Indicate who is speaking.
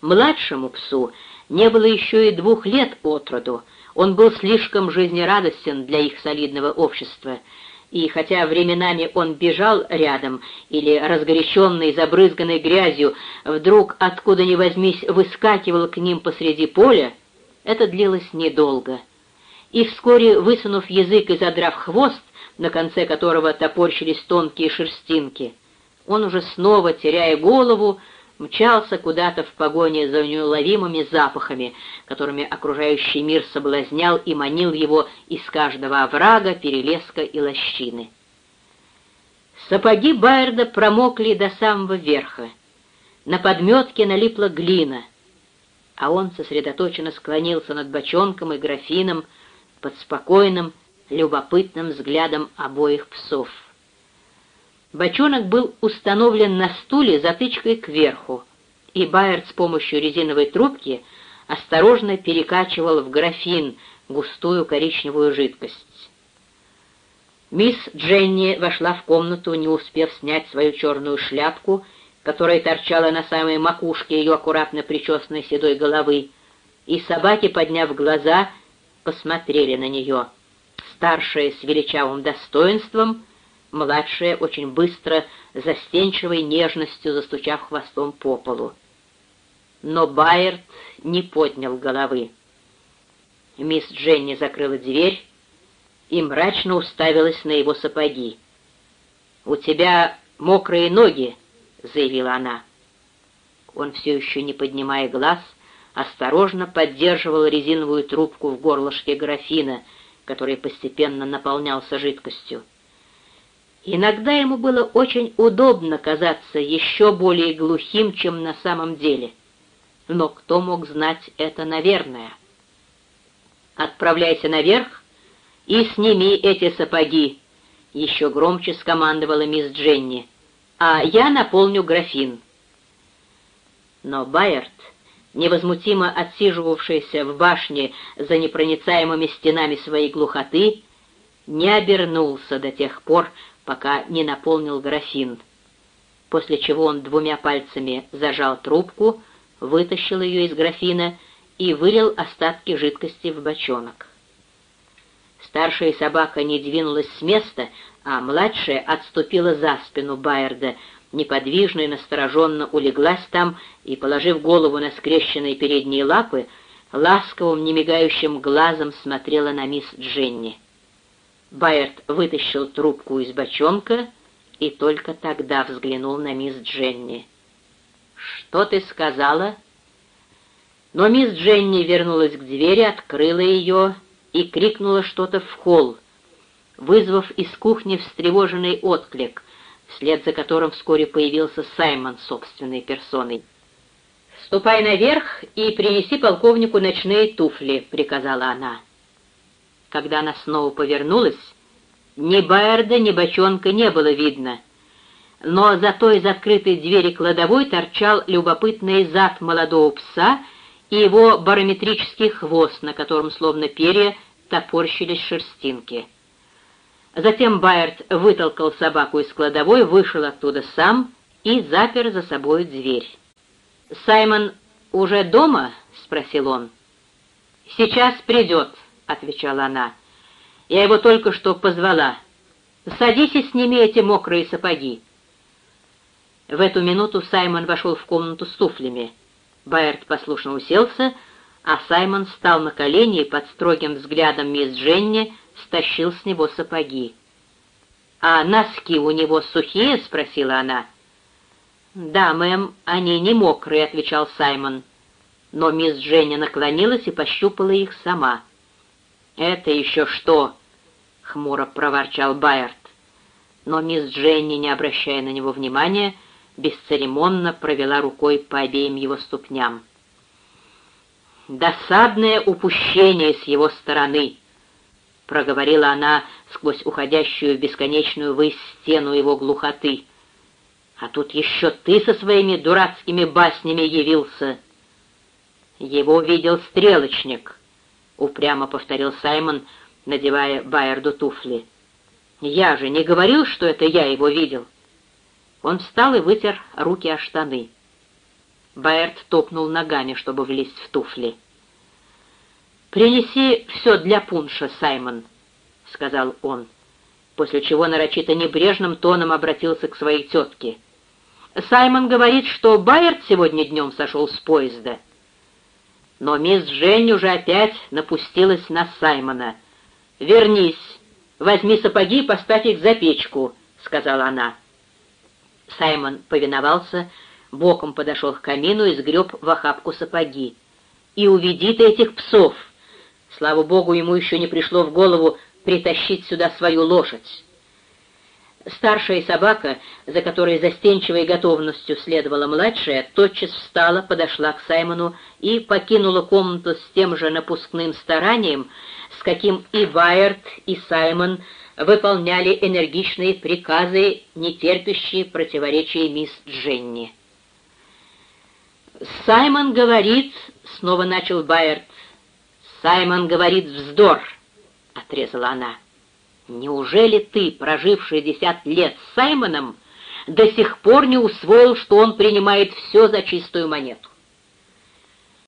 Speaker 1: Младшему псу не было еще и двух лет от роду, он был слишком жизнерадостен для их солидного общества, и хотя временами он бежал рядом или, разгоряченный, забрызганный грязью, вдруг откуда ни возьмись выскакивал к ним посреди поля, это длилось недолго. И вскоре, высунув язык и задрав хвост, на конце которого топорщились тонкие шерстинки, он уже снова, теряя голову, мчался куда-то в погоне за неуловимыми запахами, которыми окружающий мир соблазнял и манил его из каждого оврага, перелеска и лощины. Сапоги Байерда промокли до самого верха. На подметке налипла глина, а он сосредоточенно склонился над бочонком и графином под спокойным, любопытным взглядом обоих псов. Бочонок был установлен на стуле затычкой кверху, и Байерд с помощью резиновой трубки осторожно перекачивал в графин густую коричневую жидкость. Мисс Дженни вошла в комнату, не успев снять свою черную шляпку, которая торчала на самой макушке ее аккуратно причесанной седой головы, и собаки, подняв глаза, посмотрели на нее. Старшая с величавым достоинством — младшая очень быстро, застенчивой нежностью застучав хвостом по полу. Но Байерт не поднял головы. Мисс Дженни закрыла дверь и мрачно уставилась на его сапоги. «У тебя мокрые ноги», — заявила она. Он все еще, не поднимая глаз, осторожно поддерживал резиновую трубку в горлышке графина, который постепенно наполнялся жидкостью. Иногда ему было очень удобно казаться еще более глухим, чем на самом деле. Но кто мог знать это, наверное? «Отправляйся наверх и сними эти сапоги», — еще громче скомандовала мисс Дженни, «а я наполню графин». Но Байерт, невозмутимо отсиживавшийся в башне за непроницаемыми стенами своей глухоты, не обернулся до тех пор, пока не наполнил графин, после чего он двумя пальцами зажал трубку, вытащил ее из графина и вылил остатки жидкости в бочонок. Старшая собака не двинулась с места, а младшая отступила за спину Байерда, неподвижно и настороженно улеглась там и, положив голову на скрещенные передние лапы, ласковым, немигающим глазом смотрела на мисс Дженни. Байерт вытащил трубку из бочонка и только тогда взглянул на мисс Дженни. «Что ты сказала?» Но мисс Дженни вернулась к двери, открыла ее и крикнула что-то в холл, вызвав из кухни встревоженный отклик, вслед за которым вскоре появился Саймон собственной персоной. «Ступай наверх и принеси полковнику ночные туфли», — приказала она. Когда она снова повернулась, ни Байерда, ни бочонка не было видно, но зато из открытой двери кладовой торчал любопытный зад молодого пса и его барометрический хвост, на котором, словно перья, топорщились шерстинки. Затем Байерд вытолкал собаку из кладовой, вышел оттуда сам и запер за собой дверь. «Саймон уже дома?» — спросил он. «Сейчас придет», отвечала она. «Я его только что позвала. Садись и сними эти мокрые сапоги». В эту минуту Саймон вошел в комнату с туфлями. Байерт послушно уселся, а Саймон встал на колени и под строгим взглядом мисс Дженни стащил с него сапоги. «А носки у него сухие?» — спросила она. «Да, мэм, они не мокрые», — отвечал Саймон. Но мисс Дженни наклонилась и пощупала их сама. «Это еще что?» — хмуро проворчал Байерт. Но мисс Дженни, не обращая на него внимания, бесцеремонно провела рукой по обеим его ступням. «Досадное упущение с его стороны», — проговорила она сквозь уходящую в бесконечную высь стену его глухоты. «А тут еще ты со своими дурацкими баснями явился». Его видел стрелочник —— упрямо повторил Саймон, надевая Байерду туфли. «Я же не говорил, что это я его видел». Он встал и вытер руки о штаны. Байерт топнул ногами, чтобы влезть в туфли. «Принеси все для пунша, Саймон», — сказал он, после чего нарочито небрежным тоном обратился к своей тетке. «Саймон говорит, что Байерт сегодня днем сошел с поезда». Но мисс Жень уже опять напустилась на Саймона. «Вернись, возьми сапоги и поставь их за печку», — сказала она. Саймон повиновался, боком подошел к камину и сгреб в охапку сапоги. «И уведи ты этих псов!» Слава богу, ему еще не пришло в голову притащить сюда свою лошадь. Старшая собака, за которой застенчивой готовностью следовала младшая, тотчас встала, подошла к Саймону и покинула комнату с тем же напускным старанием, с каким и Байерт, и Саймон выполняли энергичные приказы, не терпящие противоречия мисс Дженни. «Саймон говорит», — снова начал Байерт, — «Саймон говорит вздор», — отрезала она. «Неужели ты, прожив шестьдесят лет с Саймоном, до сих пор не усвоил, что он принимает все за чистую монету?